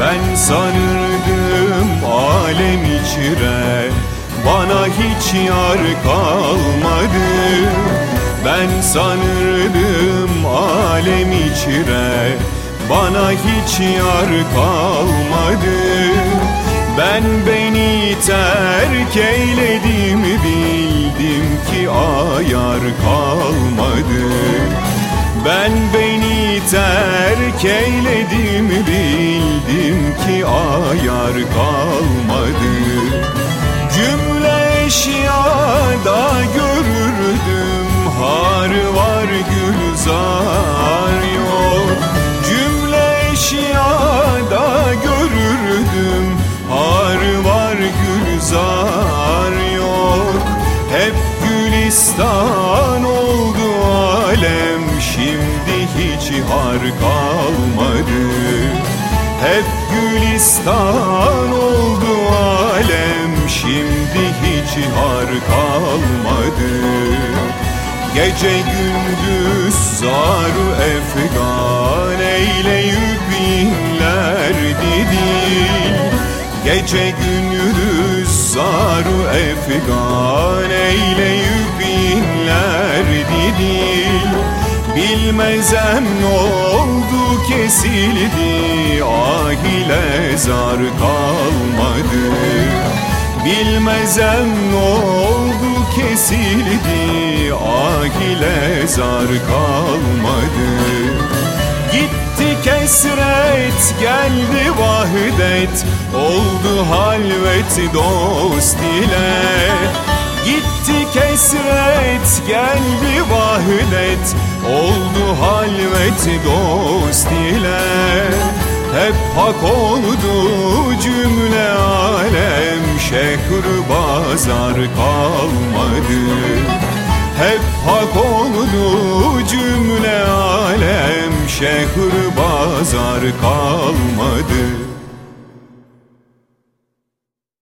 Ben sanırdım alem içire Bana hiç yar kalmadı. Ben sanırdım alem içire Bana hiç yar kalmadı. Ben beni terk eyledim Bildim ki ayar kalmadı. Ben beni terk eyledim bildim ayar kalmadı. Cümle eşyada görürdüm har var gülzar yok. Cümle eşyada görürdüm har var gülzar yok. Hep gülistan oldu alem şimdi hiç har kalmadı Hep gülistan oldu alem şimdi hiç har kalmadı. Gece gündüz zaru efgan eyleyip inler didil Gece gündüz zaru efgan eyleyip Bilmezem ne oldu kesildi Ah ile zar kalmadı. Bilmezem oldu kesildi Ah ile zar kalmadı. Gitti kesret geldi vahdet Oldu halvet dost ile Gitti kesret geldi vahdet. Oldu halvet dost ile. Hep hak oldu cümle alem. Şehr bazar kalmadı. Hep hak oldu cümle alem. Şehr bazar kalmadı